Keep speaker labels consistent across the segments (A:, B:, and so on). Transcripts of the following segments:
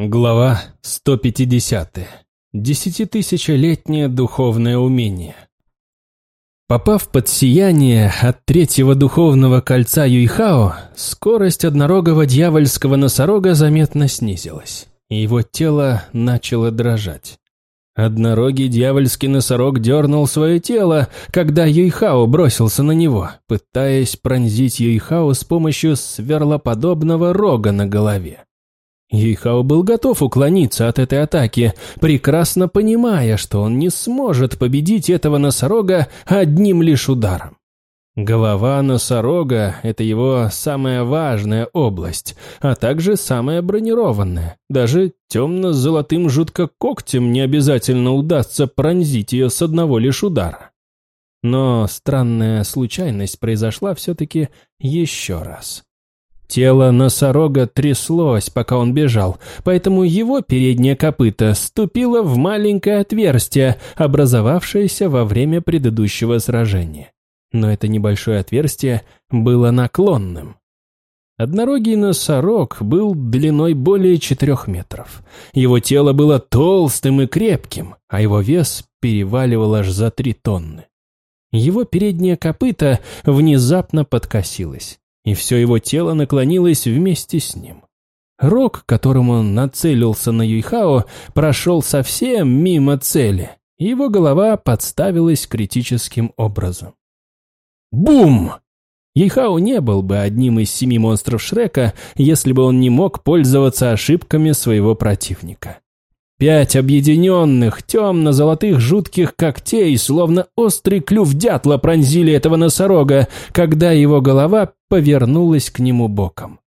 A: Глава 150. Десятитысячелетнее духовное умение. Попав под сияние от третьего духовного кольца Юйхао, скорость однорогого дьявольского носорога заметно снизилась, и его тело начало дрожать. Однорогий дьявольский носорог дернул свое тело, когда Юйхао бросился на него, пытаясь пронзить Юйхао с помощью сверлоподобного рога на голове. Юйхао был готов уклониться от этой атаки, прекрасно понимая, что он не сможет победить этого носорога одним лишь ударом. Голова носорога – это его самая важная область, а также самая бронированная. Даже темно-золотым жутко когтем не обязательно удастся пронзить ее с одного лишь удара. Но странная случайность произошла все-таки еще раз. Тело носорога тряслось, пока он бежал, поэтому его переднее копыто ступило в маленькое отверстие, образовавшееся во время предыдущего сражения. Но это небольшое отверстие было наклонным. Однорогий носорог был длиной более четырех метров. Его тело было толстым и крепким, а его вес переваливал аж за три тонны. Его переднее копыто внезапно подкосилось и все его тело наклонилось вместе с ним. Рог, которым он нацелился на Юйхао, прошел совсем мимо цели, его голова подставилась критическим образом. Бум! Юйхао не был бы одним из семи монстров Шрека, если бы он не мог пользоваться ошибками своего противника. Пять объединенных, темно-золотых жутких когтей, словно острый клюв дятла, пронзили этого носорога, когда его голова повернулась к нему боком.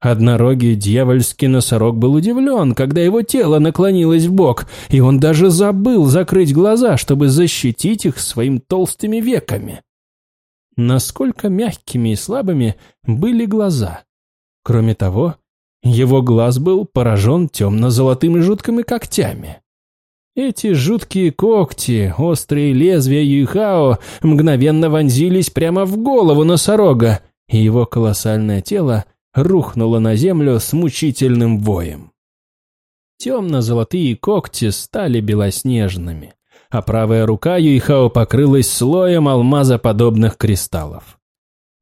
A: Однорогий дьявольский носорог был удивлен, когда его тело наклонилось в бок, и он даже забыл закрыть глаза, чтобы защитить их своими толстыми веками. Насколько мягкими и слабыми были глаза. Кроме того, его глаз был поражен темно-золотыми жуткими когтями. Эти жуткие когти, острые лезвия Юйхао, мгновенно вонзились прямо в голову носорога, и его колоссальное тело рухнуло на землю с мучительным воем. Темно-золотые когти стали белоснежными, а правая рука Юйхао покрылась слоем алмазоподобных кристаллов.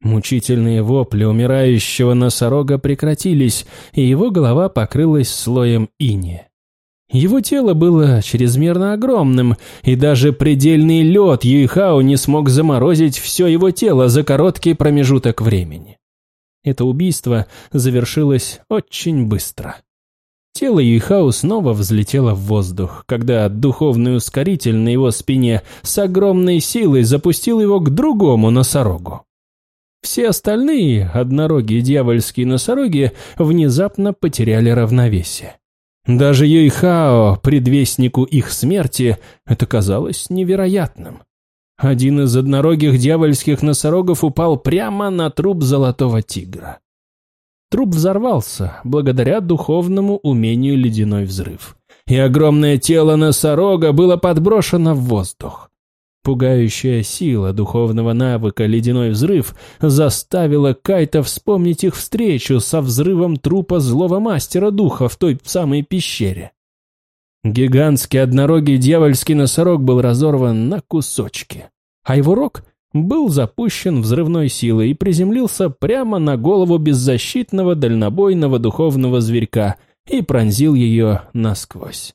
A: Мучительные вопли умирающего носорога прекратились, и его голова покрылась слоем иния. Его тело было чрезмерно огромным, и даже предельный лед Юйхао не смог заморозить все его тело за короткий промежуток времени. Это убийство завершилось очень быстро. Тело Юйхао снова взлетело в воздух, когда духовный ускоритель на его спине с огромной силой запустил его к другому носорогу. Все остальные однорогие дьявольские носороги внезапно потеряли равновесие. Даже Юйхао, предвестнику их смерти, это казалось невероятным. Один из однорогих дьявольских носорогов упал прямо на труп золотого тигра. Труп взорвался благодаря духовному умению ледяной взрыв. И огромное тело носорога было подброшено в воздух. Пугающая сила духовного навыка «Ледяной взрыв» заставила Кайта вспомнить их встречу со взрывом трупа злого мастера духа в той самой пещере. Гигантский однорогий дьявольский носорог был разорван на кусочки, а его рог был запущен взрывной силой и приземлился прямо на голову беззащитного дальнобойного духовного зверька и пронзил ее насквозь.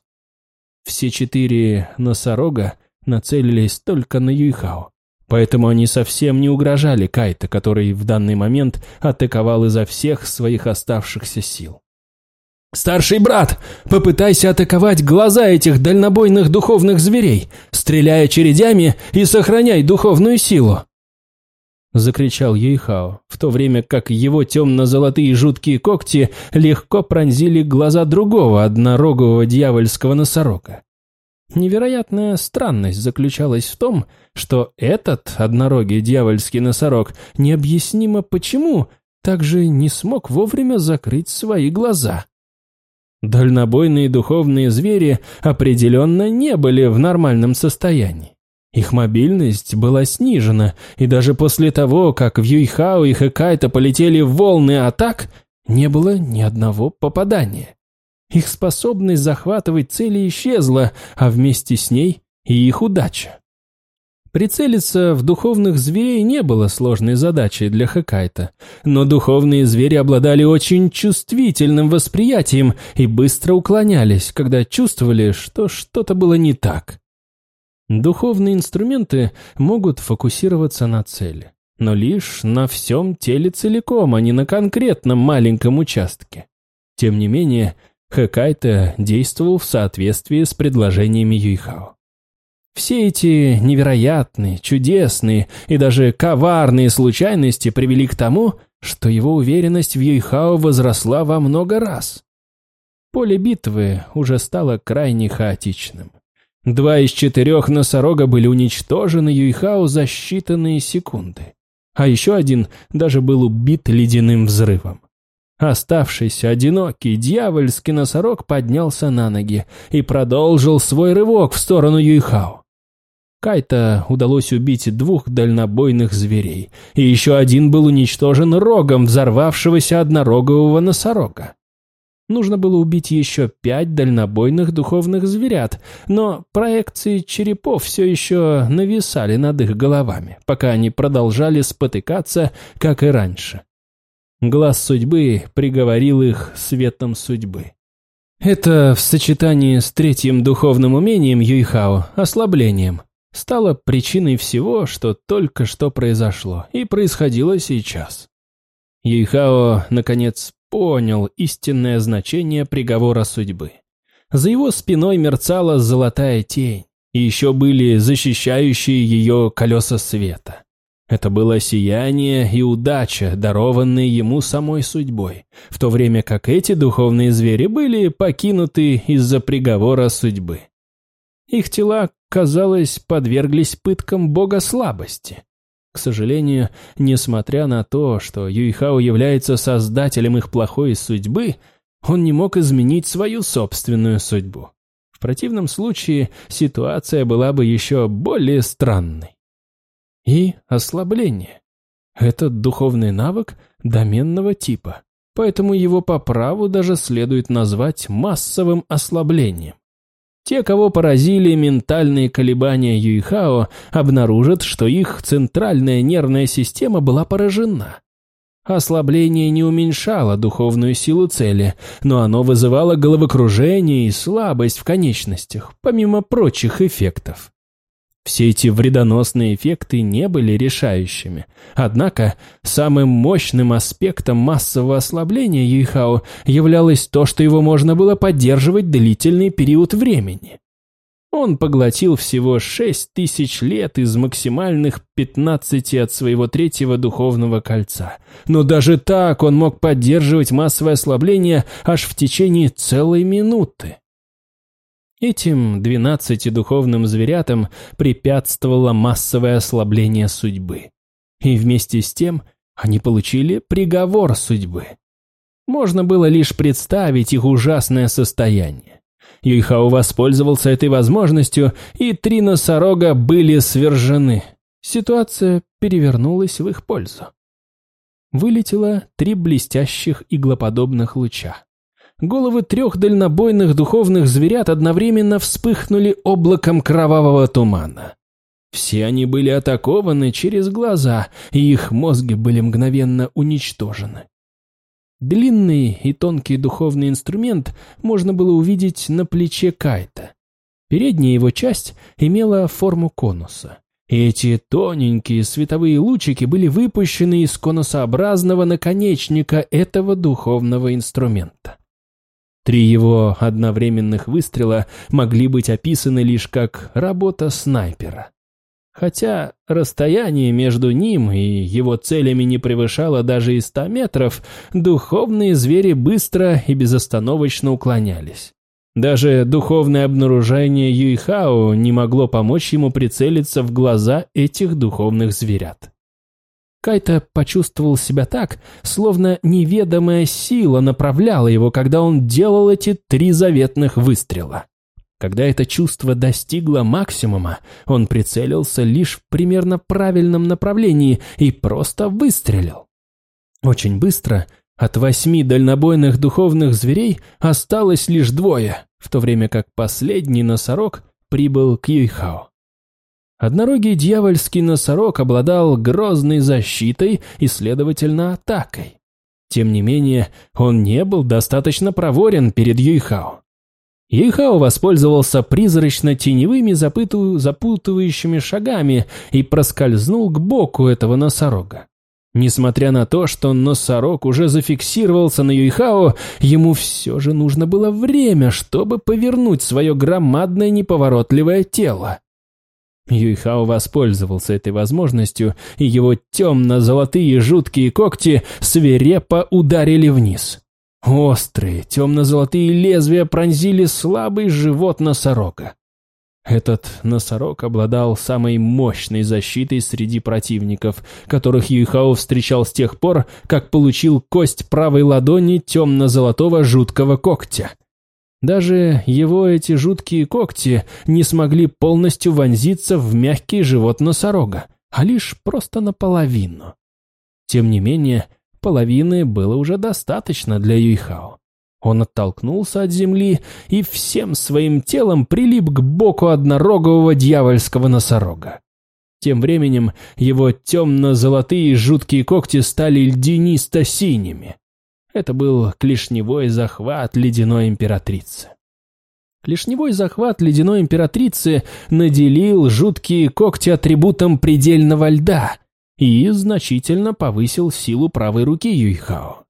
A: Все четыре носорога нацелились только на Юйхао. Поэтому они совсем не угрожали Кайта, который в данный момент атаковал изо всех своих оставшихся сил. «Старший брат, попытайся атаковать глаза этих дальнобойных духовных зверей, стреляя чередями и сохраняй духовную силу!» Закричал Юйхао, в то время как его темно-золотые жуткие когти легко пронзили глаза другого однорогого дьявольского носорога. Невероятная странность заключалась в том, что этот однорогий дьявольский носорог необъяснимо почему также не смог вовремя закрыть свои глаза. Дальнобойные духовные звери определенно не были в нормальном состоянии. Их мобильность была снижена, и даже после того, как в Юйхао и Хэкайто полетели волны атак, не было ни одного попадания. Их способность захватывать цели исчезла, а вместе с ней и их удача. Прицелиться в духовных зверей не было сложной задачей для Хакайта, но духовные звери обладали очень чувствительным восприятием и быстро уклонялись, когда чувствовали, что что-то было не так. Духовные инструменты могут фокусироваться на цели, но лишь на всем теле целиком, а не на конкретном маленьком участке. Тем не менее, Хакайта действовал в соответствии с предложениями Юйхао. Все эти невероятные, чудесные и даже коварные случайности привели к тому, что его уверенность в Юйхао возросла во много раз. Поле битвы уже стало крайне хаотичным. Два из четырех носорога были уничтожены Юйхао за считанные секунды. А еще один даже был убит ледяным взрывом. Оставшийся одинокий дьявольский носорог поднялся на ноги и продолжил свой рывок в сторону Юйхао. Кайта удалось убить двух дальнобойных зверей, и еще один был уничтожен рогом взорвавшегося однорогового носорога. Нужно было убить еще пять дальнобойных духовных зверят, но проекции черепов все еще нависали над их головами, пока они продолжали спотыкаться, как и раньше. Глаз судьбы приговорил их светом судьбы. Это в сочетании с третьим духовным умением Юйхао, ослаблением, стало причиной всего, что только что произошло и происходило сейчас. Юйхао, наконец, понял истинное значение приговора судьбы. За его спиной мерцала золотая тень, и еще были защищающие ее колеса света. Это было сияние и удача, дарованные ему самой судьбой, в то время как эти духовные звери были покинуты из-за приговора судьбы. Их тела, казалось, подверглись пыткам бога слабости. К сожалению, несмотря на то, что Юйхао является создателем их плохой судьбы, он не мог изменить свою собственную судьбу. В противном случае ситуация была бы еще более странной. И ослабление. Этот духовный навык доменного типа, поэтому его по праву даже следует назвать массовым ослаблением. Те, кого поразили ментальные колебания Юйхао, обнаружат, что их центральная нервная система была поражена. Ослабление не уменьшало духовную силу цели, но оно вызывало головокружение и слабость в конечностях, помимо прочих эффектов. Все эти вредоносные эффекты не были решающими. Однако самым мощным аспектом массового ослабления Юйхао являлось то, что его можно было поддерживать длительный период времени. Он поглотил всего 6 тысяч лет из максимальных 15 от своего третьего духовного кольца. Но даже так он мог поддерживать массовое ослабление аж в течение целой минуты. Этим двенадцати духовным зверятам препятствовало массовое ослабление судьбы. И вместе с тем они получили приговор судьбы. Можно было лишь представить их ужасное состояние. Юйхао воспользовался этой возможностью, и три носорога были свержены. Ситуация перевернулась в их пользу. Вылетело три блестящих иглоподобных луча головы трех дальнобойных духовных зверят одновременно вспыхнули облаком кровавого тумана. Все они были атакованы через глаза, и их мозги были мгновенно уничтожены. Длинный и тонкий духовный инструмент можно было увидеть на плече Кайта. Передняя его часть имела форму конуса. И эти тоненькие световые лучики были выпущены из конусообразного наконечника этого духовного инструмента. Три его одновременных выстрела могли быть описаны лишь как работа снайпера. Хотя расстояние между ним и его целями не превышало даже и ста метров, духовные звери быстро и безостановочно уклонялись. Даже духовное обнаружение Юйхао не могло помочь ему прицелиться в глаза этих духовных зверят. Кайта почувствовал себя так, словно неведомая сила направляла его, когда он делал эти три заветных выстрела. Когда это чувство достигло максимума, он прицелился лишь в примерно правильном направлении и просто выстрелил. Очень быстро От восьми дальнобойных духовных зверей осталось лишь двое, в то время как последний носорог прибыл к Юйхао. Однорогий дьявольский носорог обладал грозной защитой и, следовательно, атакой. Тем не менее, он не был достаточно проворен перед Юйхао. Юйхао воспользовался призрачно-теневыми запутывающими шагами и проскользнул к боку этого носорога. Несмотря на то, что носорог уже зафиксировался на Юйхао, ему все же нужно было время, чтобы повернуть свое громадное неповоротливое тело. Юйхао воспользовался этой возможностью, и его темно-золотые жуткие когти свирепо ударили вниз. Острые, темно-золотые лезвия пронзили слабый живот носорога. Этот носорог обладал самой мощной защитой среди противников, которых Юйхао встречал с тех пор, как получил кость правой ладони темно-золотого жуткого когтя. Даже его эти жуткие когти не смогли полностью вонзиться в мягкий живот носорога, а лишь просто наполовину. Тем не менее, половины было уже достаточно для Юйхао. Он оттолкнулся от земли и всем своим телом прилип к боку однорогового дьявольского носорога. Тем временем его темно-золотые жуткие когти стали льдинисто-синими. Это был клешневой захват ледяной императрицы. Клешневой захват ледяной императрицы наделил жуткие когти атрибутом предельного льда и значительно повысил силу правой руки Юйхао.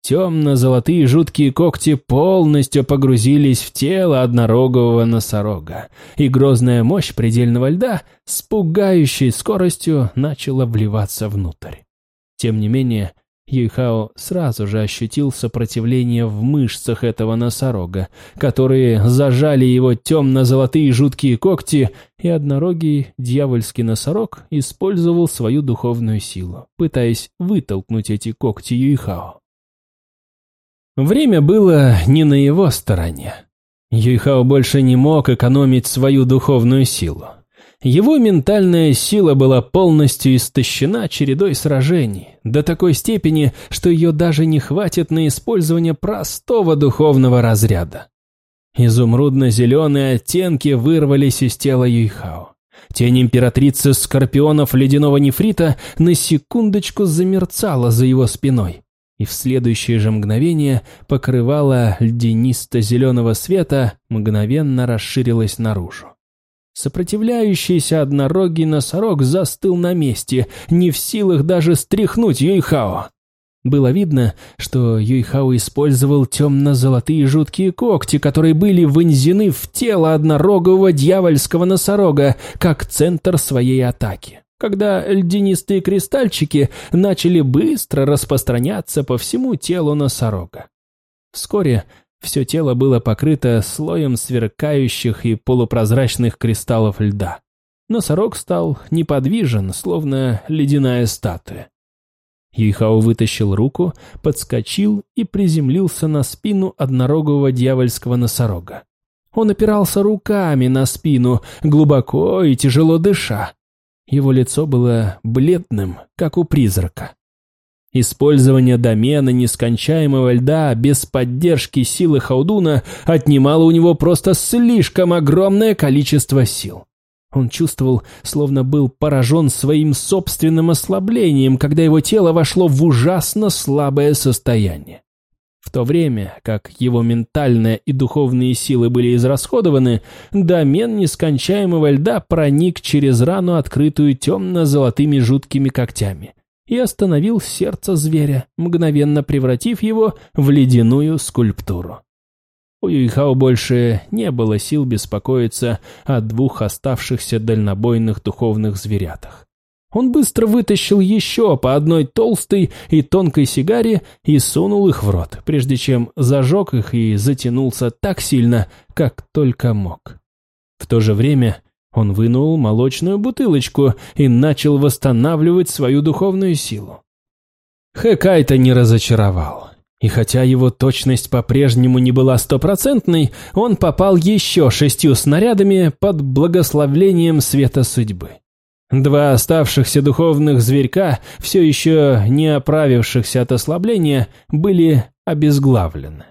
A: Темно-золотые жуткие когти полностью погрузились в тело однорогового носорога, и грозная мощь предельного льда с пугающей скоростью начала вливаться внутрь. Тем не менее, Юйхао сразу же ощутил сопротивление в мышцах этого носорога, которые зажали его темно-золотые жуткие когти, и однорогий дьявольский носорог использовал свою духовную силу, пытаясь вытолкнуть эти когти Юйхао. Время было не на его стороне. Юйхао больше не мог экономить свою духовную силу. Его ментальная сила была полностью истощена чередой сражений, до такой степени, что ее даже не хватит на использование простого духовного разряда. Изумрудно-зеленые оттенки вырвались из тела Юйхао. Тень императрицы скорпионов ледяного нефрита на секундочку замерцала за его спиной и в следующее же мгновение покрывало льдинисто-зеленого света мгновенно расширилось наружу. Сопротивляющийся однорогий носорог застыл на месте, не в силах даже стряхнуть Юйхао. Было видно, что Юйхао использовал темно-золотые жуткие когти, которые были вонзены в тело однорогового дьявольского носорога, как центр своей атаки когда льдинистые кристальчики начали быстро распространяться по всему телу носорога. Вскоре все тело было покрыто слоем сверкающих и полупрозрачных кристаллов льда. Носорог стал неподвижен, словно ледяная статуя. Юйхао вытащил руку, подскочил и приземлился на спину однорогового дьявольского носорога. Он опирался руками на спину, глубоко и тяжело дыша. Его лицо было бледным, как у призрака. Использование домена нескончаемого льда без поддержки силы Хаудуна отнимало у него просто слишком огромное количество сил. Он чувствовал, словно был поражен своим собственным ослаблением, когда его тело вошло в ужасно слабое состояние. В то время, как его ментальная и духовные силы были израсходованы, домен нескончаемого льда проник через рану, открытую темно-золотыми жуткими когтями, и остановил сердце зверя, мгновенно превратив его в ледяную скульптуру. У Юйхао больше не было сил беспокоиться о двух оставшихся дальнобойных духовных зверятах. Он быстро вытащил еще по одной толстой и тонкой сигаре и сунул их в рот, прежде чем зажег их и затянулся так сильно, как только мог. В то же время он вынул молочную бутылочку и начал восстанавливать свою духовную силу. Хэкайта не разочаровал. И хотя его точность по-прежнему не была стопроцентной, он попал еще шестью снарядами под благословлением света судьбы. Два оставшихся духовных зверька, все еще не оправившихся от ослабления, были обезглавлены.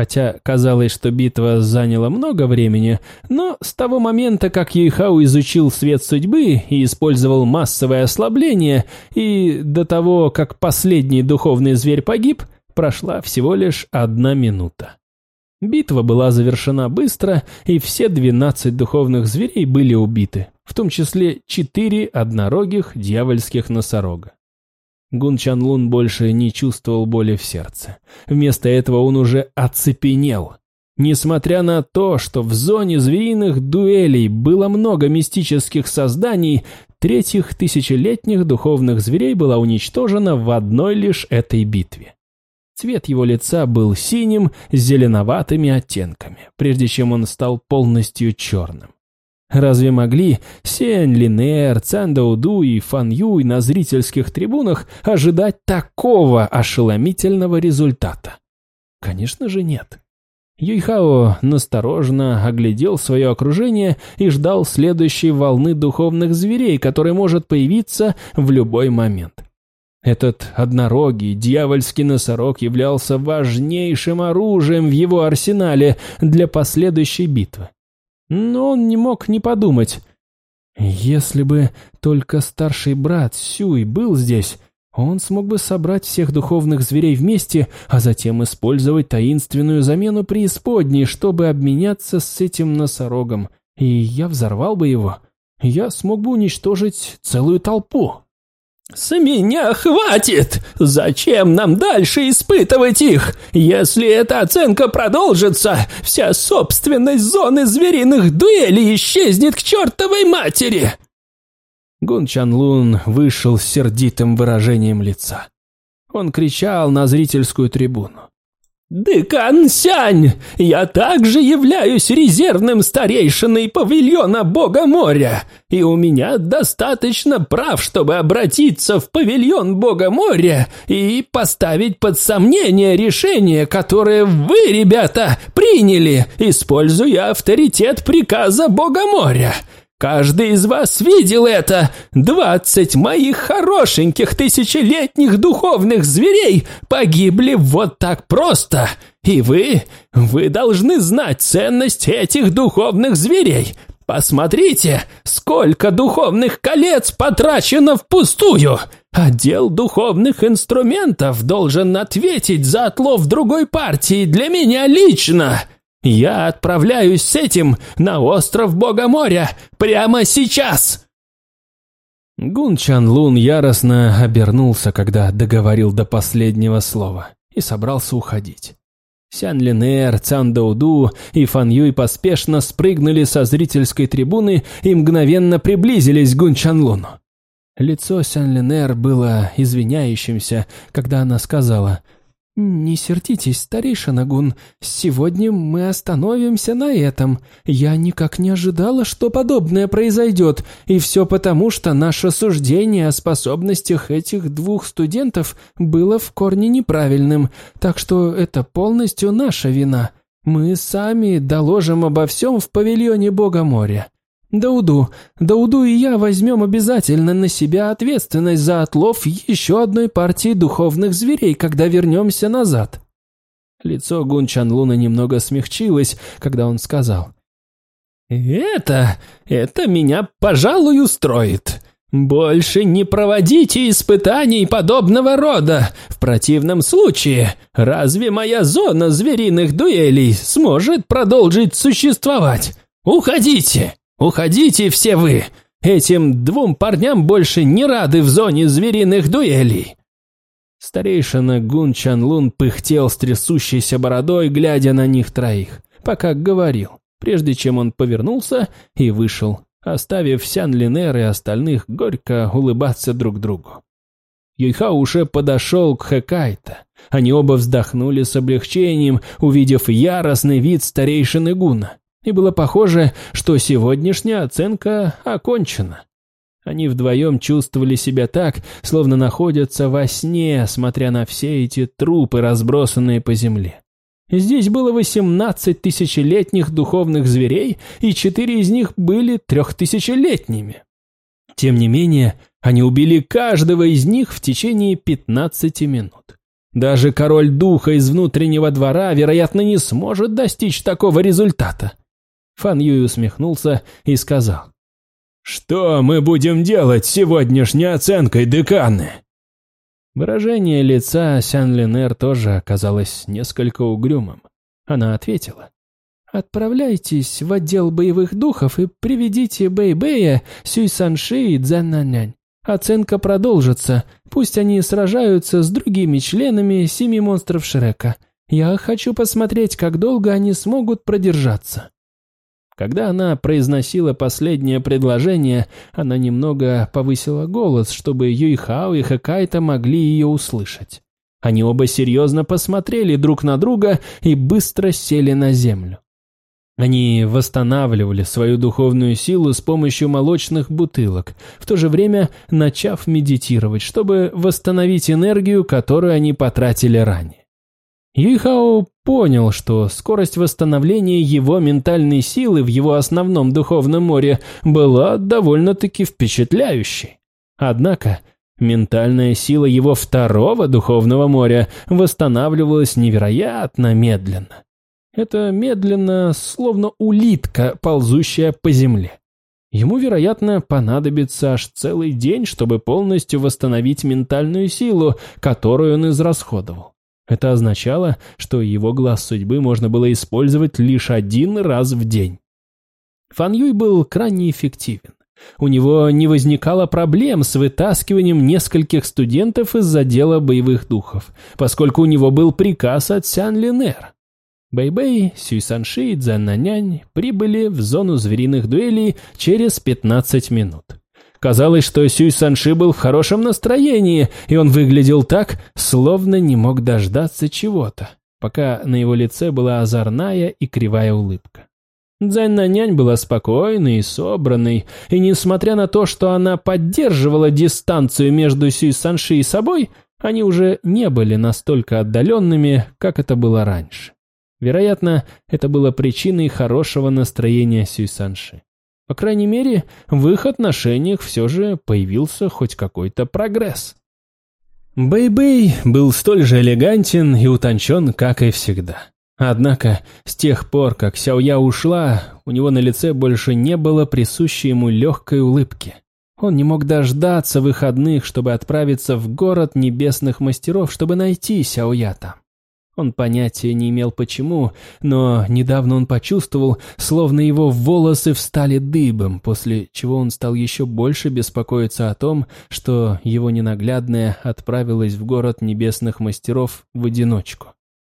A: Хотя казалось, что битва заняла много времени, но с того момента, как Юйхау изучил свет судьбы и использовал массовое ослабление, и до того, как последний духовный зверь погиб, прошла всего лишь одна минута. Битва была завершена быстро, и все двенадцать духовных зверей были убиты, в том числе четыре однорогих дьявольских носорога. Гун Чан Лун больше не чувствовал боли в сердце. Вместо этого он уже оцепенел. Несмотря на то, что в зоне звериных дуэлей было много мистических созданий, третьих тысячелетних духовных зверей была уничтожена в одной лишь этой битве. Цвет его лица был синим с зеленоватыми оттенками, прежде чем он стал полностью черным. Разве могли Сень Линер, Цандауду и Фан Юй на зрительских трибунах ожидать такого ошеломительного результата? Конечно же нет. Юйхао насторожно оглядел свое окружение и ждал следующей волны духовных зверей, которая может появиться в любой момент. Этот однорогий дьявольский носорог являлся важнейшим оружием в его арсенале для последующей битвы. Но он не мог не подумать. Если бы только старший брат Сюй был здесь, он смог бы собрать всех духовных зверей вместе, а затем использовать таинственную замену преисподней, чтобы обменяться с этим носорогом. И я взорвал бы его. Я смог бы уничтожить целую толпу. «С меня хватит! Зачем нам дальше испытывать их? Если эта оценка продолжится, вся собственность зоны звериных дуэлей исчезнет к чертовой матери!» Гун Чан Лун вышел с сердитым выражением лица. Он кричал на зрительскую трибуну. «Декан Сянь, я также являюсь резервным старейшиной павильона Бога моря, и у меня достаточно прав, чтобы обратиться в павильон Бога моря и поставить под сомнение решение, которое вы, ребята, приняли, используя авторитет приказа Бога моря. Каждый из вас видел это. Двадцать моих хорошеньких тысячелетних духовных зверей погибли вот так просто. И вы, вы должны знать ценность этих духовных зверей. Посмотрите, сколько духовных колец потрачено впустую. Отдел духовных инструментов должен ответить за отлов другой партии для меня лично. Я отправляюсь с этим на остров Бога моря прямо сейчас!» Гун Чан Лун яростно обернулся, когда договорил до последнего слова, и собрался уходить. Сян Линер, Цан Дауду и Фан Юй поспешно спрыгнули со зрительской трибуны и мгновенно приблизились к Гун Чан Луну. Лицо Сян Линер было извиняющимся, когда она сказала – «Не сердитесь, старейшина Гун, сегодня мы остановимся на этом. Я никак не ожидала, что подобное произойдет, и все потому, что наше суждение о способностях этих двух студентов было в корне неправильным, так что это полностью наша вина. Мы сами доложим обо всем в павильоне Бога моря». Дауду, Дауду и я возьмем обязательно на себя ответственность за отлов еще одной партии духовных зверей, когда вернемся назад». Лицо Гун Чан Луна немного смягчилось, когда он сказал. «Это... это меня, пожалуй, устроит. Больше не проводите испытаний подобного рода. В противном случае, разве моя зона звериных дуэлей сможет продолжить существовать? Уходите!» «Уходите все вы! Этим двум парням больше не рады в зоне звериных дуэлей!» Старейшина Гун Чан Лун пыхтел с трясущейся бородой, глядя на них троих, пока говорил, прежде чем он повернулся и вышел, оставив Сян Линер и остальных горько улыбаться друг другу. Юйха уже подошел к Хэкайта. Они оба вздохнули с облегчением, увидев яростный вид старейшины Гуна и было похоже, что сегодняшняя оценка окончена. Они вдвоем чувствовали себя так, словно находятся во сне, смотря на все эти трупы, разбросанные по земле. Здесь было восемнадцать тысячелетних духовных зверей, и четыре из них были трехтысячелетними. Тем не менее, они убили каждого из них в течение 15 минут. Даже король духа из внутреннего двора, вероятно, не сможет достичь такого результата. Фан Юй усмехнулся и сказал. «Что мы будем делать с сегодняшней оценкой деканы?» Выражение лица Сян Линер тоже оказалось несколько угрюмым. Она ответила. «Отправляйтесь в отдел боевых духов и приведите Бэй-Бэя, Сюй Санши и Цзэн Оценка продолжится, пусть они сражаются с другими членами семи монстров Шрека. Я хочу посмотреть, как долго они смогут продержаться». Когда она произносила последнее предложение, она немного повысила голос, чтобы Юйхао и Хакайта могли ее услышать. Они оба серьезно посмотрели друг на друга и быстро сели на землю. Они восстанавливали свою духовную силу с помощью молочных бутылок, в то же время начав медитировать, чтобы восстановить энергию, которую они потратили ранее. Юйхао понял, что скорость восстановления его ментальной силы в его основном духовном море была довольно-таки впечатляющей. Однако ментальная сила его второго духовного моря восстанавливалась невероятно медленно. Это медленно, словно улитка, ползущая по земле. Ему, вероятно, понадобится аж целый день, чтобы полностью восстановить ментальную силу, которую он израсходовал. Это означало, что его глаз судьбы можно было использовать лишь один раз в день. Фан Юй был крайне эффективен. У него не возникало проблем с вытаскиванием нескольких студентов из отдела боевых духов, поскольку у него был приказ от Сян Линер. Бэйбэй, Сюй Санши и Цзэн Нанянь прибыли в зону звериных дуэлей через 15 минут. Казалось, что Сюй Санши был в хорошем настроении, и он выглядел так, словно не мог дождаться чего-то, пока на его лице была озорная и кривая улыбка. Дзянь Нанянь была спокойной и собранной, и несмотря на то, что она поддерживала дистанцию между Сюй Санши и собой, они уже не были настолько отдаленными, как это было раньше. Вероятно, это было причиной хорошего настроения Сюй Санши. По крайней мере, в их отношениях все же появился хоть какой-то прогресс. Бэй-Бэй был столь же элегантен и утончен, как и всегда. Однако, с тех пор, как Сяоя ушла, у него на лице больше не было присущей ему легкой улыбки. Он не мог дождаться выходных, чтобы отправиться в город небесных мастеров, чтобы найти Сяоя там. Он понятия не имел почему, но недавно он почувствовал, словно его волосы встали дыбом, после чего он стал еще больше беспокоиться о том, что его ненаглядная отправилась в город небесных мастеров в одиночку.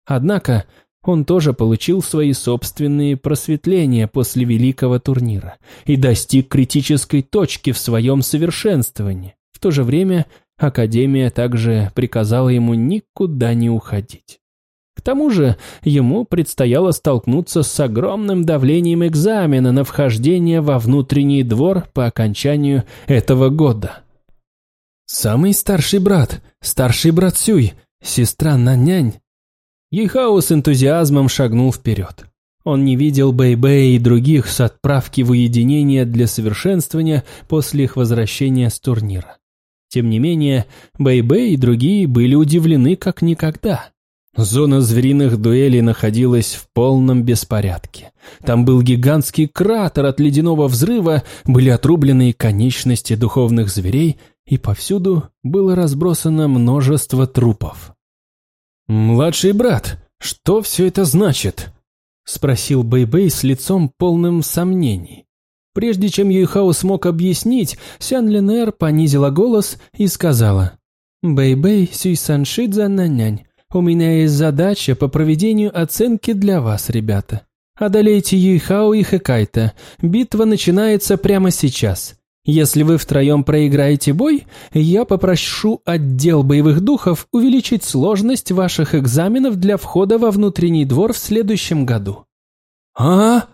A: Однако он тоже получил свои собственные просветления после великого турнира и достиг критической точки в своем совершенствовании. В то же время Академия также приказала ему никуда не уходить. Тому же ему предстояло столкнуться с огромным давлением экзамена на вхождение во внутренний двор по окончанию этого года. Самый старший брат, старший брат Сюй, сестра Нанянь. Ейхао с энтузиазмом шагнул вперед. Он не видел Бэйбэя и других с отправки в уединение для совершенствования после их возвращения с турнира. Тем не менее, Бэйбэй и другие были удивлены как никогда. Зона звериных дуэлей находилась в полном беспорядке. Там был гигантский кратер от ледяного взрыва, были отрублены конечности духовных зверей, и повсюду было разбросано множество трупов. «Младший брат, что все это значит?» — спросил Бэйбэй -Бэй с лицом полным сомнений. Прежде чем Юйхао смог объяснить, Сян Линер понизила голос и сказала «Бэйбэй Сюй Саншидза Нанянь, у меня есть задача по проведению оценки для вас, ребята. Одолейте Юйхао и Хэкайта. Битва начинается прямо сейчас. Если вы втроем проиграете бой, я попрошу отдел боевых духов увеличить сложность ваших экзаменов для входа во внутренний двор в следующем году. А?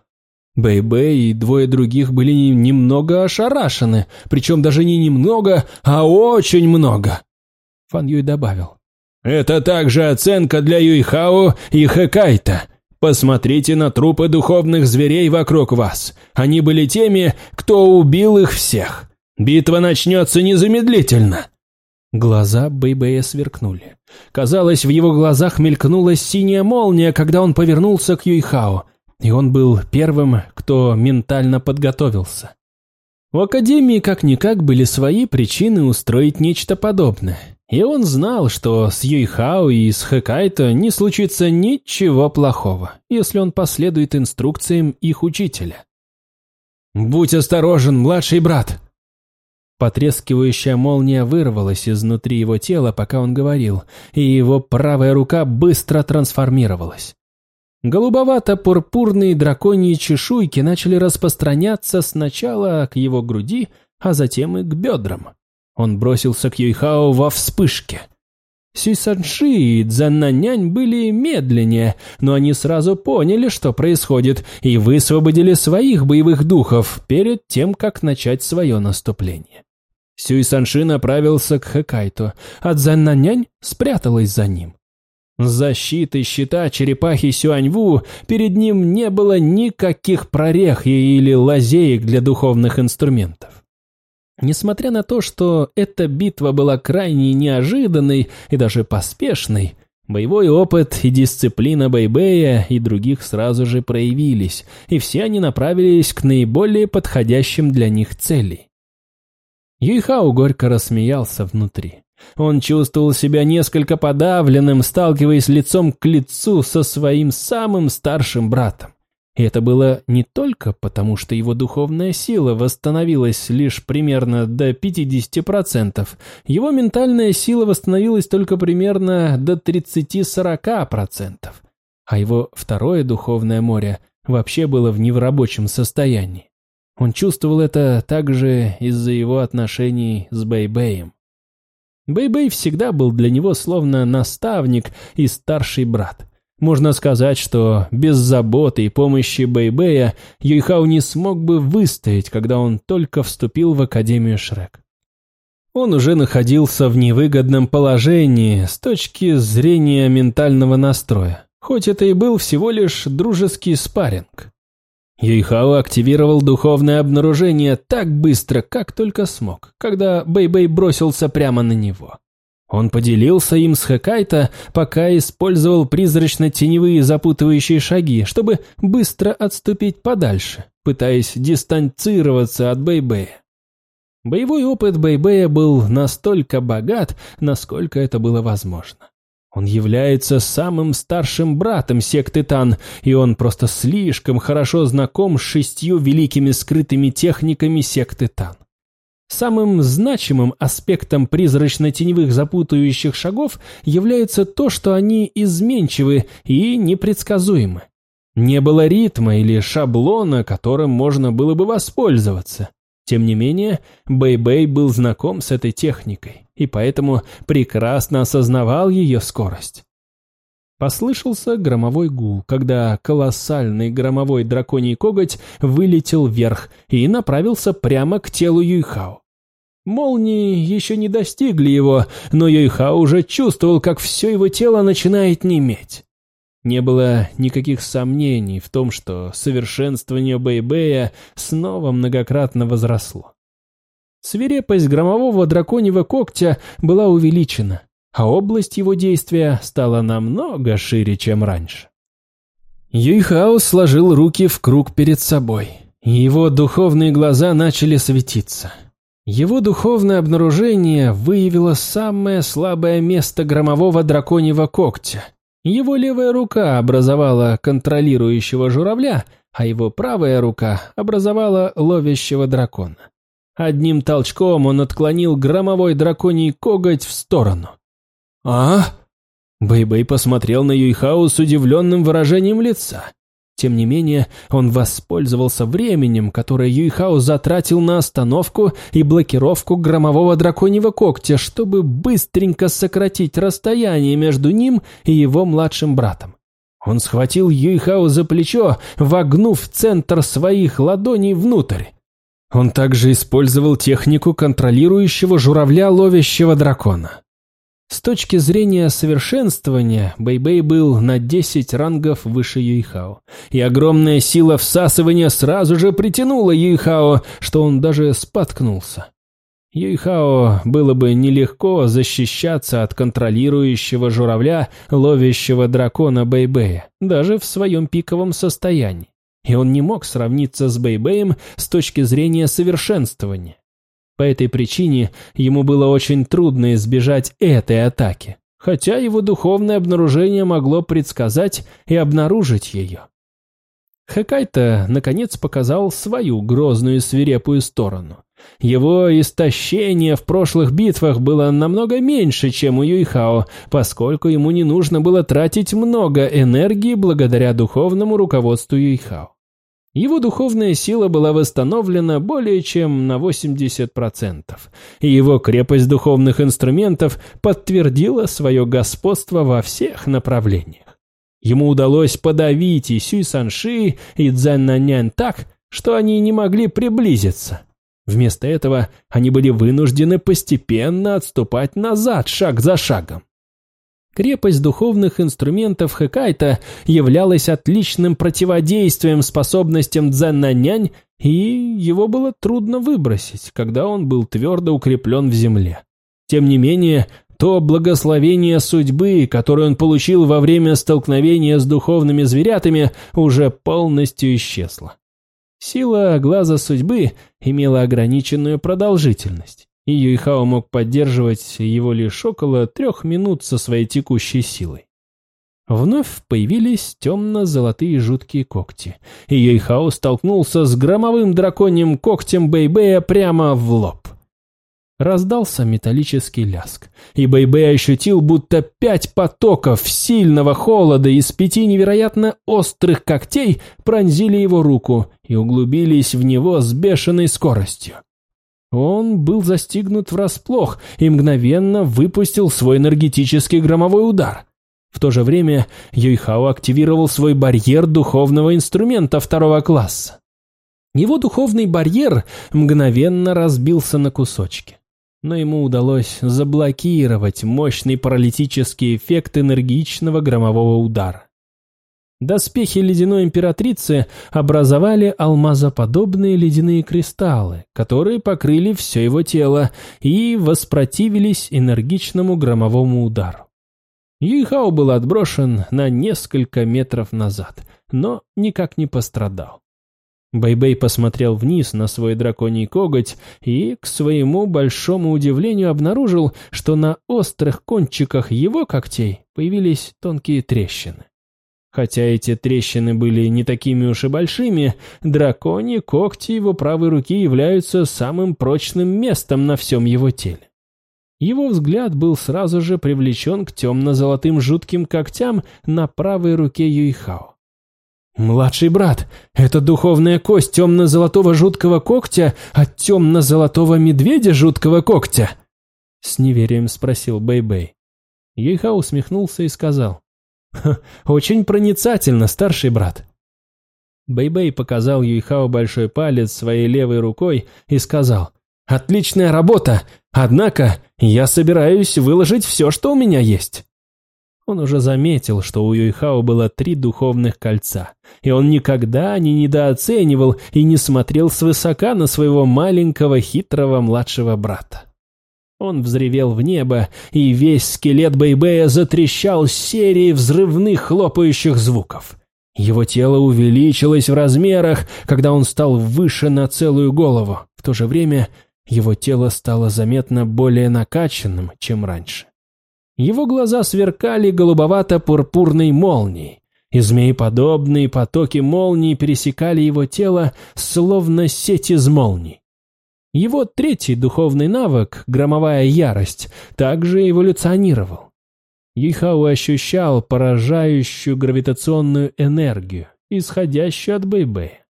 A: Бэй-Бэй и двое других были немного ошарашены, причем даже не немного, а очень много. Фан Юй добавил. Это также оценка для Юйхао и Хэкайта. Посмотрите на трупы духовных зверей вокруг вас. Они были теми, кто убил их всех. Битва начнется незамедлительно!» Глаза Бэйбэя сверкнули. Казалось, в его глазах мелькнула синяя молния, когда он повернулся к Юйхао, и он был первым, кто ментально подготовился. У Академии как-никак были свои причины устроить нечто подобное, и он знал, что с Юйхао и с Хэкайто не случится ничего плохого, если он последует инструкциям их учителя. «Будь осторожен, младший брат!» Потрескивающая молния вырвалась изнутри его тела, пока он говорил, и его правая рука быстро трансформировалась. Голубовато-пурпурные драконьи чешуйки начали распространяться сначала к его груди, а затем и к бедрам. Он бросился к Юйхао во вспышке. Сюйсанши и Цзаннанянь были медленнее, но они сразу поняли, что происходит, и высвободили своих боевых духов перед тем, как начать свое наступление. Сюй Санши направился к Хэкайту, а Цзэннанянь спряталась за ним. С защитой щита черепахи Сюаньву перед ним не было никаких прорех или лазеек для духовных инструментов. Несмотря на то, что эта битва была крайне неожиданной и даже поспешной, боевой опыт и дисциплина Бэйбэя и других сразу же проявились, и все они направились к наиболее подходящим для них целей. Юйхао горько рассмеялся внутри. Он чувствовал себя несколько подавленным, сталкиваясь лицом к лицу со своим самым старшим братом. И это было не только потому, что его духовная сила восстановилась лишь примерно до 50%, его ментальная сила восстановилась только примерно до 30-40%, а его второе духовное море вообще было в неворабочем состоянии. Он чувствовал это также из-за его отношений с Бэйбэем. Бэйбэй всегда был для него словно наставник и старший брат. Можно сказать, что без заботы и помощи Бэйбэя Юйхау не смог бы выстоять, когда он только вступил в Академию Шрек. Он уже находился в невыгодном положении с точки зрения ментального настроя, хоть это и был всего лишь дружеский спарринг. Юйхао активировал духовное обнаружение так быстро, как только смог, когда Бэйбэй -Бэй бросился прямо на него. Он поделился им с Хэкайта, пока использовал призрачно-теневые запутывающие шаги, чтобы быстро отступить подальше, пытаясь дистанцироваться от Бэйбэя. Боевой опыт Бэйбэя был настолько богат, насколько это было возможно. Он является самым старшим братом секты Тан, и он просто слишком хорошо знаком с шестью великими скрытыми техниками секты Тан. Самым значимым аспектом призрачно-теневых запутающих шагов является то, что они изменчивы и непредсказуемы. Не было ритма или шаблона, которым можно было бы воспользоваться. Тем не менее, Бэй-Бэй был знаком с этой техникой и поэтому прекрасно осознавал ее скорость. Послышался громовой гул, когда колоссальный громовой драконий коготь вылетел вверх и направился прямо к телу Юйхао. Молнии еще не достигли его, но Юйхао уже чувствовал, как все его тело начинает неметь. Не было никаких сомнений в том, что совершенствование Бэйбэя снова многократно возросло. Свирепость громового драконьего когтя была увеличена, а область его действия стала намного шире, чем раньше. Юйхао сложил руки в круг перед собой, и его духовные глаза начали светиться. Его духовное обнаружение выявило самое слабое место громового драконьего когтя. Его левая рука образовала контролирующего журавля, а его правая рука образовала ловящего дракона. Одним толчком он отклонил громовой драконий коготь в сторону. «А?» Бэйбэй посмотрел на Юйхао с удивленным выражением лица. Тем не менее, он воспользовался временем, которое Юйхао затратил на остановку и блокировку громового драконьего когтя, чтобы быстренько сократить расстояние между ним и его младшим братом. Он схватил Юйхао за плечо, вогнув центр своих ладоней внутрь. Он также использовал технику контролирующего журавля ловящего дракона. С точки зрения совершенствования, Бэйбэй -Бэй был на 10 рангов выше Юйхао, и огромная сила всасывания сразу же притянула Юйхао, что он даже споткнулся. Юйхао было бы нелегко защищаться от контролирующего журавля, ловящего дракона Бэйбэя, даже в своем пиковом состоянии. И он не мог сравниться с Бэйбэем с точки зрения совершенствования. По этой причине ему было очень трудно избежать этой атаки, хотя его духовное обнаружение могло предсказать и обнаружить ее. Хэкайта, наконец, показал свою грозную свирепую сторону. Его истощение в прошлых битвах было намного меньше, чем у Юйхао, поскольку ему не нужно было тратить много энергии благодаря духовному руководству Юйхао. Его духовная сила была восстановлена более чем на 80%, и его крепость духовных инструментов подтвердила свое господство во всех направлениях. Ему удалось подавить и Сюй Санши, и Цзэн Нанянь так, что они не могли приблизиться – Вместо этого они были вынуждены постепенно отступать назад, шаг за шагом. Крепость духовных инструментов Хэкайта являлась отличным противодействием способностям Дзеннанянь, и его было трудно выбросить, когда он был твердо укреплен в земле. Тем не менее, то благословение судьбы, которое он получил во время столкновения с духовными зверятами, уже полностью исчезло. Сила глаза судьбы имела ограниченную продолжительность, и Юйхао мог поддерживать его лишь около трех минут со своей текущей силой. Вновь появились темно-золотые жуткие когти, и Юйхао столкнулся с громовым драконьим когтем Бэйбэя прямо в лоб. Раздался металлический ляск, и Бэйбэй ощутил, будто пять потоков сильного холода из пяти невероятно острых когтей пронзили его руку и углубились в него с бешеной скоростью. Он был застигнут врасплох и мгновенно выпустил свой энергетический громовой удар. В то же время Юйхао активировал свой барьер духовного инструмента второго класса. Его духовный барьер мгновенно разбился на кусочки но ему удалось заблокировать мощный паралитический эффект энергичного громового удара. Доспехи ледяной императрицы образовали алмазоподобные ледяные кристаллы, которые покрыли все его тело и воспротивились энергичному громовому удару. Юйхао был отброшен на несколько метров назад, но никак не пострадал. Бэйбэй посмотрел вниз на свой драконий коготь и, к своему большому удивлению, обнаружил, что на острых кончиках его когтей появились тонкие трещины. Хотя эти трещины были не такими уж и большими, драконьи когти его правой руки являются самым прочным местом на всем его теле. Его взгляд был сразу же привлечен к темно-золотым жутким когтям на правой руке Юйхао. «Младший брат, это духовная кость темно-золотого жуткого когтя от темно-золотого медведя жуткого когтя?» С неверием спросил Бэй-Бэй. Юйха усмехнулся и сказал. «Очень проницательно, старший брат». Бэй-Бэй показал Юйхао большой палец своей левой рукой и сказал. «Отличная работа! Однако я собираюсь выложить все, что у меня есть». Он уже заметил, что у Юйхао было три духовных кольца, и он никогда не недооценивал и не смотрел свысока на своего маленького хитрого младшего брата. Он взревел в небо, и весь скелет Бэйбэя затрещал серией взрывных хлопающих звуков. Его тело увеличилось в размерах, когда он стал выше на целую голову. В то же время его тело стало заметно более накачанным, чем раньше. Его глаза сверкали голубовато-пурпурной молнией, и змееподобные потоки молний пересекали его тело, словно сеть из молний. Его третий духовный навык, громовая ярость, также эволюционировал. Ихау ощущал поражающую гравитационную энергию, исходящую от Бэйбэя.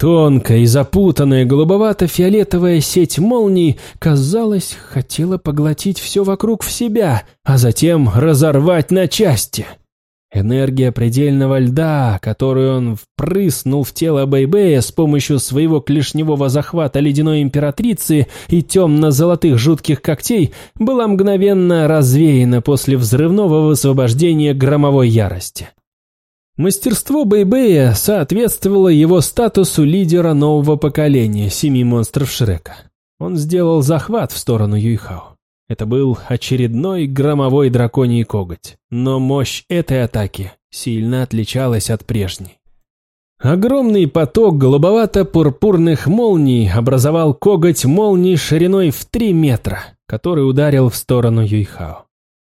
A: Тонкая и запутанная голубовато-фиолетовая сеть молний, казалось, хотела поглотить все вокруг в себя, а затем разорвать на части. Энергия предельного льда, которую он впрыснул в тело Бэйбэя с помощью своего клешневого захвата ледяной императрицы и темно-золотых жутких когтей, была мгновенно развеяна после взрывного высвобождения громовой ярости. Мастерство Бэйбэя соответствовало его статусу лидера нового поколения семи монстров Шрека. Он сделал захват в сторону Юйхао. Это был очередной громовой драконий коготь, но мощь этой атаки сильно отличалась от прежней. Огромный поток голубовато-пурпурных молний образовал коготь молний шириной в 3 метра, который ударил в сторону Юйхао.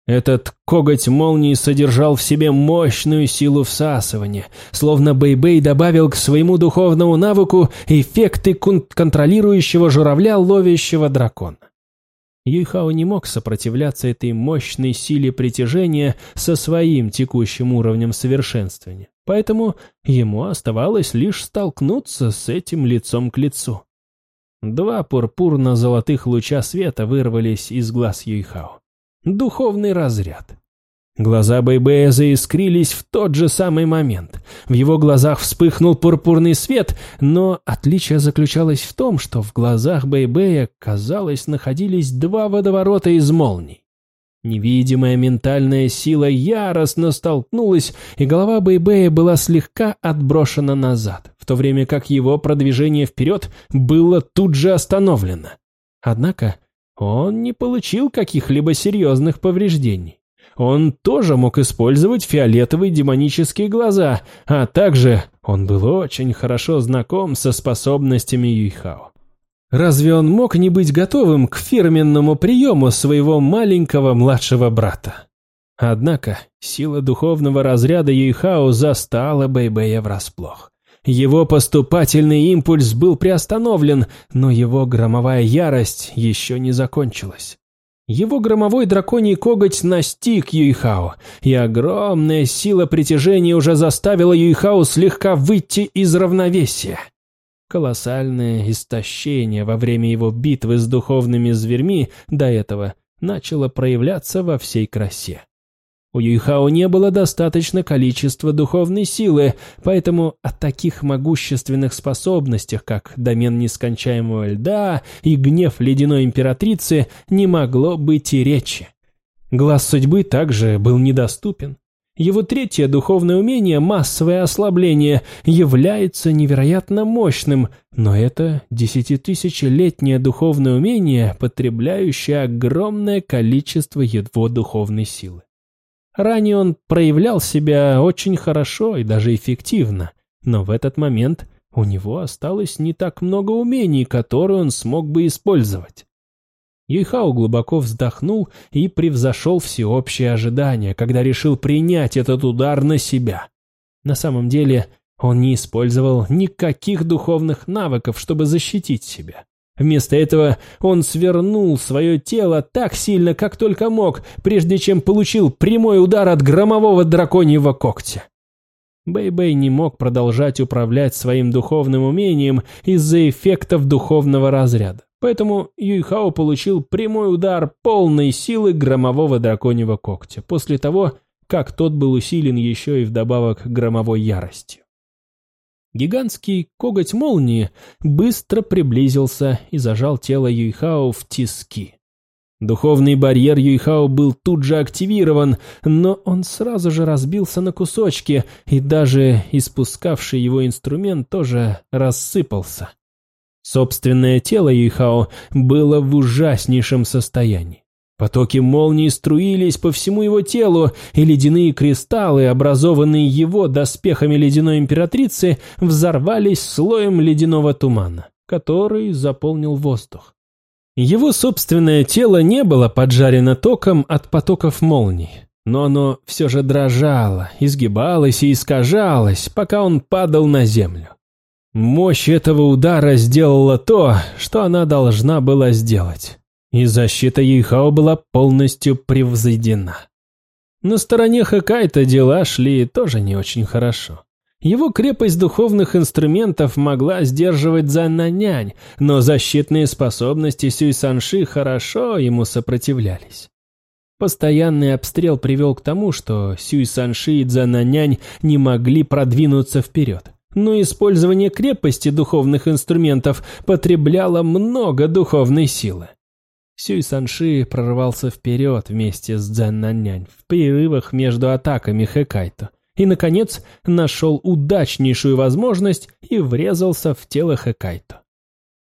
A: Этот коготь молнии содержал в себе мощную силу всасывания, словно Бэйбэй -бэй добавил к своему духовному навыку эффекты контролирующего журавля, ловящего дракона. Юйхао не мог сопротивляться этой мощной силе притяжения со своим текущим уровнем совершенствования, поэтому ему оставалось лишь столкнуться с этим лицом к лицу. Два пурпурно-золотых луча света вырвались из глаз Юйхао. Духовный разряд. Глаза Бэйбэя заискрились в тот же самый момент. В его глазах вспыхнул пурпурный свет, но отличие заключалось в том, что в глазах Бэйбэя, казалось, находились два водоворота из молний. Невидимая ментальная сила яростно столкнулась, и голова Бэйбэя была слегка отброшена назад, в то время как его продвижение вперед было тут же остановлено. Однако он не получил каких-либо серьезных повреждений. Он тоже мог использовать фиолетовые демонические глаза, а также он был очень хорошо знаком со способностями Юйхао. Разве он мог не быть готовым к фирменному приему своего маленького младшего брата? Однако сила духовного разряда Юйхао застала Бэйбэя врасплох. Его поступательный импульс был приостановлен, но его громовая ярость еще не закончилась. Его громовой драконий коготь настиг Юйхао, и огромная сила притяжения уже заставила Юйхао слегка выйти из равновесия. Колоссальное истощение во время его битвы с духовными зверьми до этого начало проявляться во всей красе. У Юйхао не было достаточно количества духовной силы, поэтому о таких могущественных способностях, как домен нескончаемого льда и гнев ледяной императрицы, не могло быть и речи. Глаз судьбы также был недоступен. Его третье духовное умение, массовое ослабление, является невероятно мощным, но это десятитысячелетнее духовное умение, потребляющее огромное количество его духовной силы. Ранее он проявлял себя очень хорошо и даже эффективно, но в этот момент у него осталось не так много умений, которые он смог бы использовать. Юйхао глубоко вздохнул и превзошел всеобщее ожидание, когда решил принять этот удар на себя. На самом деле он не использовал никаких духовных навыков, чтобы защитить себя. Вместо этого он свернул свое тело так сильно, как только мог, прежде чем получил прямой удар от громового драконьего когтя. Бэй-Бэй не мог продолжать управлять своим духовным умением из-за эффектов духовного разряда. Поэтому Юйхао получил прямой удар полной силы громового драконьего когтя, после того, как тот был усилен еще и вдобавок громовой яростью. Гигантский коготь молнии быстро приблизился и зажал тело Юйхао в тиски. Духовный барьер Юйхао был тут же активирован, но он сразу же разбился на кусочки, и даже испускавший его инструмент тоже рассыпался. Собственное тело Юйхао было в ужаснейшем состоянии. Потоки молний струились по всему его телу, и ледяные кристаллы, образованные его доспехами ледяной императрицы, взорвались слоем ледяного тумана, который заполнил воздух. Его собственное тело не было поджарено током от потоков молний, но оно все же дрожало, изгибалось и искажалось, пока он падал на землю. Мощь этого удара сделала то, что она должна была сделать и защита Юйхао была полностью превзойдена. На стороне Хэкайта дела шли тоже не очень хорошо. Его крепость духовных инструментов могла сдерживать Заннанянь, но защитные способности Сюй Санши хорошо ему сопротивлялись. Постоянный обстрел привел к тому, что Сюй Санши и Цзананянь не могли продвинуться вперед. Но использование крепости духовных инструментов потребляло много духовной силы. Сюй Санши прорвался вперед вместе с Цзэн Наннянь в перерывах между атаками Хэкайто и, наконец, нашел удачнейшую возможность и врезался в тело Хэкайто.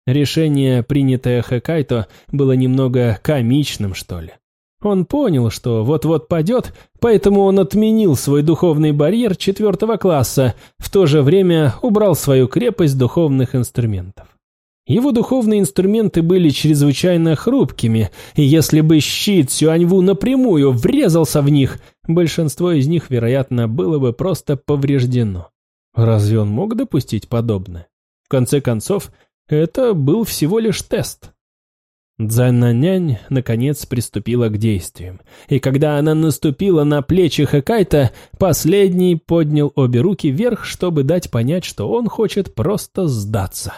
A: Решение, принятое Хэкайто, было немного комичным, что ли. Он понял, что вот-вот падет, поэтому он отменил свой духовный барьер четвертого класса, в то же время убрал свою крепость духовных инструментов. Его духовные инструменты были чрезвычайно хрупкими, и если бы щит Сюаньву напрямую врезался в них, большинство из них, вероятно, было бы просто повреждено. Разве он мог допустить подобное? В конце концов, это был всего лишь тест. Дзайнанянь наконец приступила к действиям, и когда она наступила на плечи Хэкайта, последний поднял обе руки вверх, чтобы дать понять, что он хочет просто сдаться.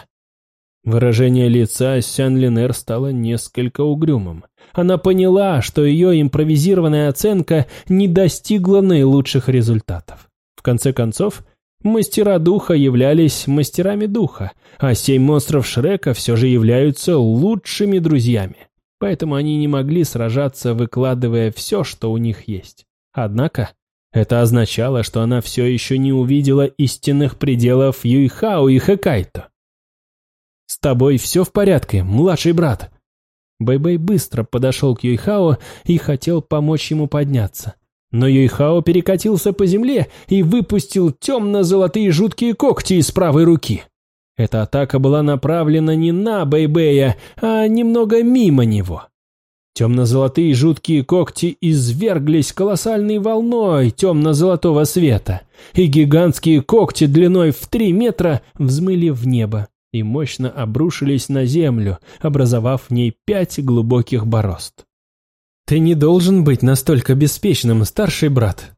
A: Выражение лица Сян Линер стало несколько угрюмым. Она поняла, что ее импровизированная оценка не достигла наилучших результатов. В конце концов, Мастера духа являлись мастерами духа, а семь монстров Шрека все же являются лучшими друзьями. Поэтому они не могли сражаться, выкладывая все, что у них есть. Однако, это означало, что она все еще не увидела истинных пределов Юйхао и Хэкайто. «С тобой все в порядке, младший брат?» Бэйбэй -бэй быстро подошел к Юйхао и хотел помочь ему подняться. Но Юйхао перекатился по земле и выпустил темно-золотые жуткие когти из правой руки. Эта атака была направлена не на Бэйбэя, а немного мимо него. Темно-золотые жуткие когти изверглись колоссальной волной темно-золотого света, и гигантские когти длиной в три метра взмыли в небо и мощно обрушились на землю, образовав в ней пять глубоких борозд. «Ты не должен быть настолько беспечным, старший брат».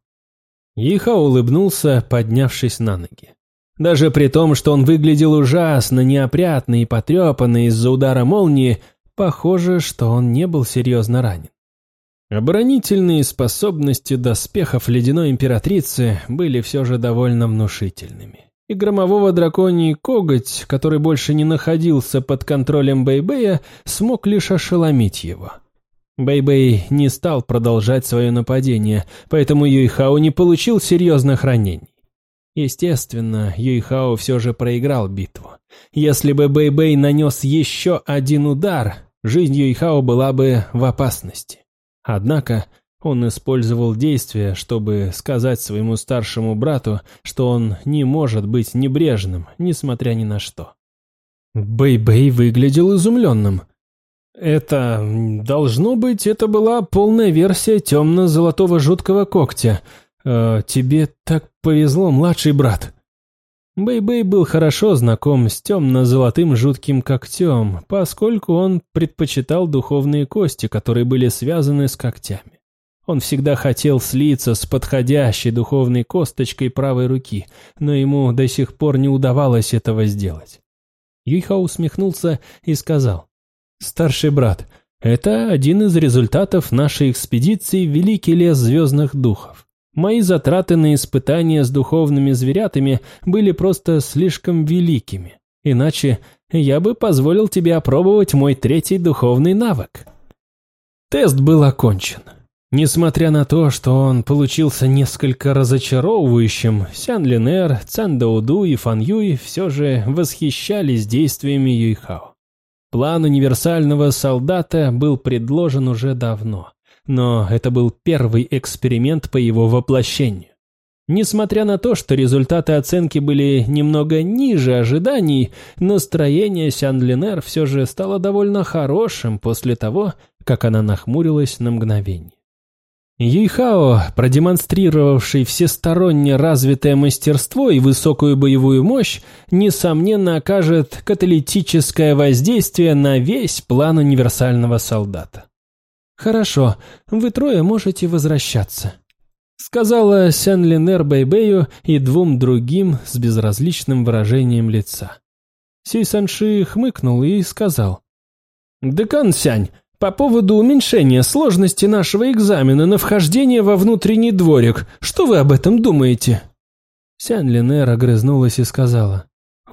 A: Иха улыбнулся, поднявшись на ноги. Даже при том, что он выглядел ужасно, неопрятно и потрепанно из-за удара молнии, похоже, что он не был серьезно ранен. Оборонительные способности доспехов ледяной императрицы были все же довольно внушительными. И громового драконий коготь, который больше не находился под контролем Бэйбэя, смог лишь ошеломить его. Бэйбэй не стал продолжать свое нападение, поэтому Юйхао не получил серьезных ранений. Естественно, Юйхао все же проиграл битву. Если бы Бэйбэй нанес еще один удар, жизнь Юйхао была бы в опасности. Однако он использовал действие, чтобы сказать своему старшему брату, что он не может быть небрежным, несмотря ни на что. Бэй-Бэй выглядел изумленным. Это... должно быть, это была полная версия темно-золотого жуткого когтя. Э, тебе так повезло, младший брат. Бэй-Бэй был хорошо знаком с темно-золотым жутким когтем, поскольку он предпочитал духовные кости, которые были связаны с когтями. Он всегда хотел слиться с подходящей духовной косточкой правой руки, но ему до сих пор не удавалось этого сделать. Юйха усмехнулся и сказал, «Старший брат, это один из результатов нашей экспедиции в Великий лес звездных духов. Мои затраты на испытания с духовными зверятами были просто слишком великими. Иначе я бы позволил тебе опробовать мой третий духовный навык». Тест был окончен. Несмотря на то, что он получился несколько разочаровывающим, Сян Линер, Цан Дауду и Фан Юй все же восхищались действиями Юйхао. План универсального солдата был предложен уже давно, но это был первый эксперимент по его воплощению. Несмотря на то, что результаты оценки были немного ниже ожиданий, настроение Сян-Линер все же стало довольно хорошим после того, как она нахмурилась на мгновение. Юйхао, продемонстрировавший всесторонне развитое мастерство и высокую боевую мощь, несомненно окажет каталитическое воздействие на весь план универсального солдата. «Хорошо, вы трое можете возвращаться», — сказала Сян Линер Бэйбэю и двум другим с безразличным выражением лица. Сей Санши хмыкнул и сказал. «Декан Сянь, по поводу уменьшения сложности нашего экзамена на вхождение во внутренний дворик, что вы об этом думаете?» Сян Линер огрызнулась и сказала.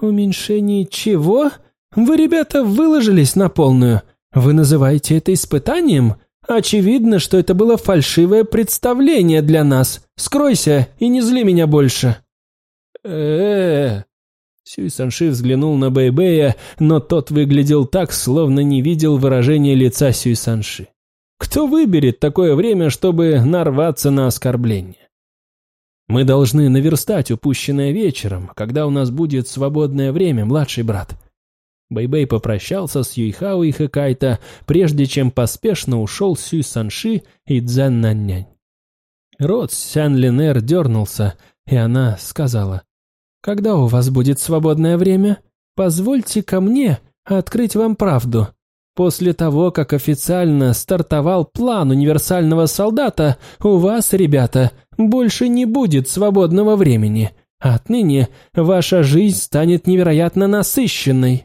A: «Уменьшение чего? Вы, ребята, выложились на полную. Вы называете это испытанием? Очевидно, что это было фальшивое представление для нас. Скройся и не зли меня больше». Э, -э, -э. Сюй Санши взглянул на Бэйбэя, но тот выглядел так, словно не видел выражения лица Сюй Санши. Кто выберет такое время, чтобы нарваться на оскорбление? Мы должны наверстать упущенное вечером, когда у нас будет свободное время, младший брат. Бэйбэй попрощался с Юйхао и Хэкайта, прежде чем поспешно ушел Сюй Санши и Цзэн Наннянь. Рот Сян Линер дернулся, и она сказала, «Когда у вас будет свободное время? Позвольте ко мне открыть вам правду. После того, как официально стартовал план универсального солдата, у вас, ребята, больше не будет свободного времени. Отныне ваша жизнь станет невероятно насыщенной».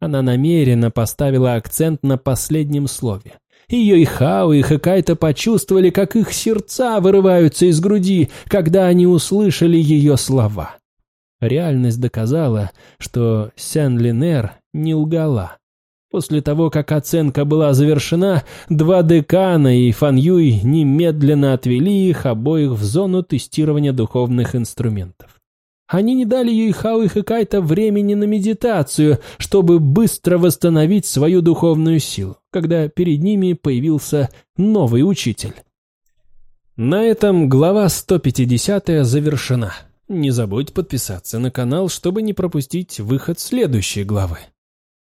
A: Она намеренно поставила акцент на последнем слове. Ее и Хао, и Хакайта почувствовали, как их сердца вырываются из груди, когда они услышали ее слова. Реальность доказала, что Сян Линер не лгала. После того, как оценка была завершена, два декана и Фан Юй немедленно отвели их обоих в зону тестирования духовных инструментов. Они не дали Юйхау и Хэкайта времени на медитацию, чтобы быстро восстановить свою духовную силу, когда перед ними появился новый учитель. На этом глава 150 завершена. Не забудь подписаться на канал, чтобы не пропустить выход следующей главы.